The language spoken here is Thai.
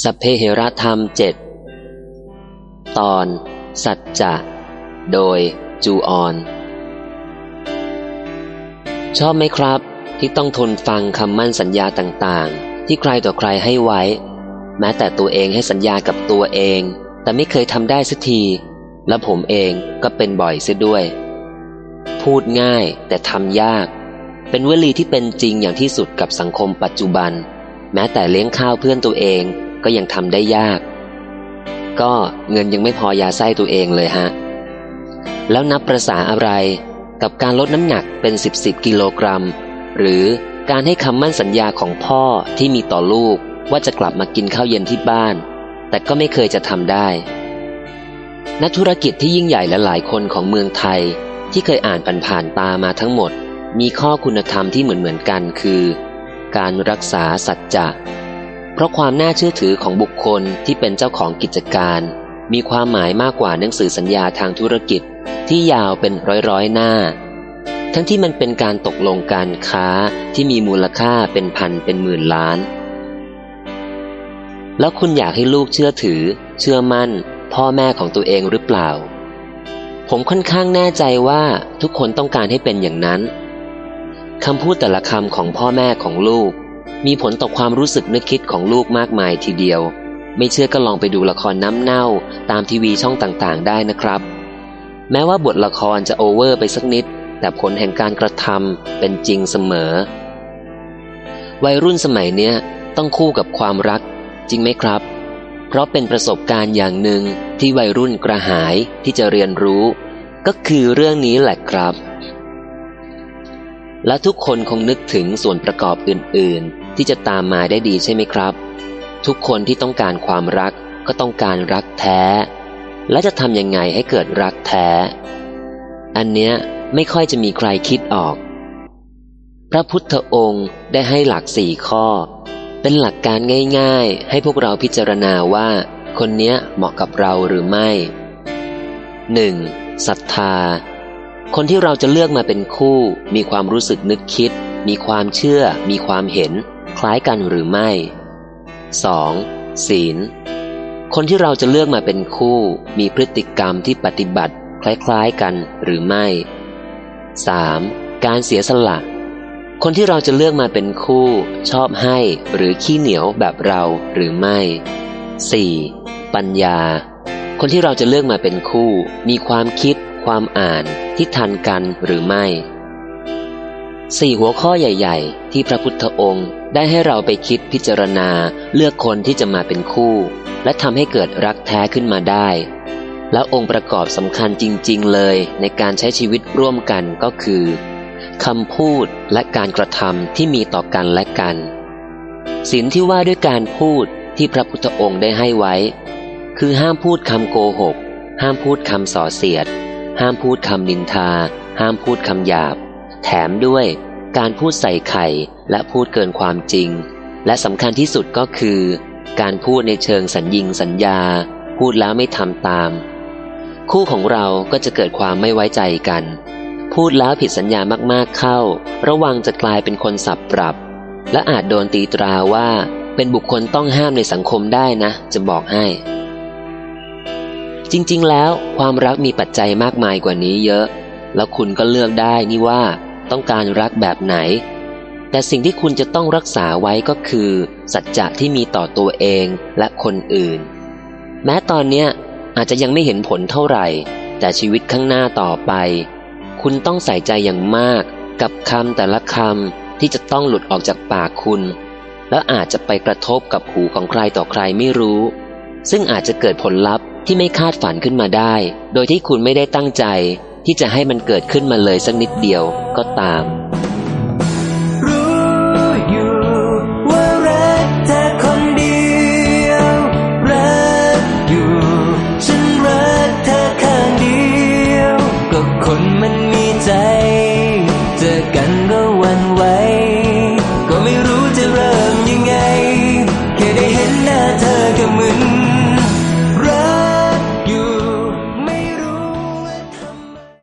สัพเพเหระธรรมเจ็ดตอน สัจจะ โดยจูออน ชอบไหมครับ ที่ต้องทนฟังคำมั่นสัญญาต่างๆ ที่ใครต่อใครให้ไว้ แม้แต่ตัวเองให้สัญญากับตัวเอง แต่ไม่เคยทำได้สักที และผมเองก็เป็นบ่อยเสียด้วย พูดง่ายแต่ทำยาก เป็นวลีที่เป็นจริงอย่างที่สุดกับสังคมปัจจุบัน แม้แต่เลี้ยงข้าวเพื่อนตัวเอง ก็ยังทำได้ยาก ก็เงินยังไม่พอยาไส้ตัวเองเลยฮะ แล้วนับประษาอะไรกับการลดน้ำหนักเป็นสิบสิบกิโลกรัม หรือการให้คำมั่นสัญญาของพ่อที่มีต่อลูกว่าจะกลับมากินข้าวเย็นที่บ้าน แต่ก็ไม่เคยจะทำได้ นักธุรกิจที่ยิ่งใหญ่และหลายคนของเมืองไทยที่เคยอ่านผ่านตามาทั้งหมด มีข้อคุณธรรมที่เหมือนเหมือนกันคือ การรักษาสัจจะ ราะความน่าเชื่อถือของบุคคลที่เป็นเจ้าของกิจการ มีความหมายมากกว่าหนังสือสัญญาทางธุรกิจที่ยาวเป็นร้อยๆหน้า ทั้งที่มันเป็นการตกลงการค้าที่มีมูลค่าเป็นพันเป็นหมื่นล้าน แล้วคุณอยากให้ลูกเชื่อถือ เชื่อมั่น พ่อแม่ของตัวเองหรือเปล่า ผมค่อนข้างแน่ใจว่าทุกคนต้องการให้เป็นอย่างนั้นคำพูดแต่ละคำของพ่อแม่ของลูก มีผลต่อความรู้สึกนึกคิดของลูกมากมายทีเดียว ไม่เชื่อก็ลองไปดูละครน้ำเน่าตามทีวีช่องต่างๆ ได้นะครับ แม้ว่าบทละครจะโอเวอร์ไปสักนิด แต่ผลแห่งการกระทำเป็นจริงเสมอ วัยรุ่นสมัยเนี้ยต้องคู่กับความรัก จริงไหมครับ เพราะเป็นประสบการณ์อย่างหนึ่งที่วัยรุ่นกระหายที่จะเรียนรู้ ก็คือเรื่องนี้แหละครับ และทุกคนคงนึกถึงส่วนประกอบอื่น ที่จะตามมาได้ดีใช่ไหมครับ ทุกคนที่ต้องการความรักก็ต้องการรักแท้ และจะทำยังไงให้เกิดรักแท้ อันเนี้ยไม่ค่อยจะมีใครคิดออก พระพุทธองค์ได้ให้หลักสี่ข้อ เป็นหลักการง่ายๆ ให้พวกเราพิจารณาว่า คนเนี้ยเหมาะกับเราหรือไม่ 1. ศรัทธา คนที่เราจะเลือกมาเป็นคู่ มีความรู้สึกนึกคิด มีความเชื่อ มีความเห็น ล้ายกันหรือไม่ 2. ศีล คนที่เราจะเลือกมาเป็นคู่ มีพฤติกรรมที่ปฏิบัติ คล้ายๆกันหรือไม่ 3. การเสียสละ คนที่เราจะเลือกมาเป็นคู่ ชอบให้หรือขี้เหนียวแบบเราหรือไม่ 4. ปัญญา คนที่เราจะเลือกมาเป็นคู่ มีความคิด ความอ่านที่ทันกันหรือไม่ สี่หัวข้อใหญ่ ๆ ที่พระพุทธองค์ได้ให้เราไปคิดพิจารณาเลือกคนที่จะมาเป็นคู่ และทำให้เกิดรักแท้ขึ้นมาได้ แล้วองค์ประกอบสำคัญจริง ๆ เลยในการใช้ชีวิตร่วมกันก็คือคำพูดและการกระทำที่มีต่อกันและกันศีลที่ว่าด้วยการพูดที่พระพุทธองค์ได้ให้ไว้ คือห้ามพูดคำโกหก ห้ามพูดคำส่อเสียด ห้ามพูดคำนินทา ห้ามพูดคำหยาบ แถมด้วยการพูดใส่ไข่และพูดเกินความจริง และสำคัญที่สุดก็คือ การพูดในเชิงสัญญิงสัญญา พูดแล้วไม่ทำตาม คู่ของเราก็จะเกิดความไม่ไว้ใจกัน พูดแล้วผิดสัญญามากๆเข้า ระวังจะกลายเป็นคนสับปรับ และอาจโดนตีตราว่า เป็นบุคคลต้องห้ามในสังคมได้นะ จะบอกให้ จริงๆแล้วความรักมีปัจจัยมากมายกว่านี้เยอะ แล้วคุณก็เลือกได้นี่ว่า ต้องการรักแบบไหน แต่สิ่งที่คุณจะต้องรักษาไว้ก็คือ สัจจะที่มีต่อตัวเองและคนอื่น แม้ตอนเนี้ยอาจจะยังไม่เห็นผลเท่าไหร่ แต่ชีวิตข้างหน้าต่อไป คุณต้องใส่ใจอย่างมาก กับคำแต่ละคำที่จะต้องหลุดออกจากปากคุณ แล้วอาจจะไปกระทบกับหูของใครต่อใครไม่รู้ ซึ่งอาจจะเกิดผลลัพธ์ที่ไม่คาดฝันขึ้นมาได้ โดยที่คุณไม่ได้ตั้งใจ ที่จะให้มันเกิดขึ้นมาเลยสักนิดเดียวก็ตาม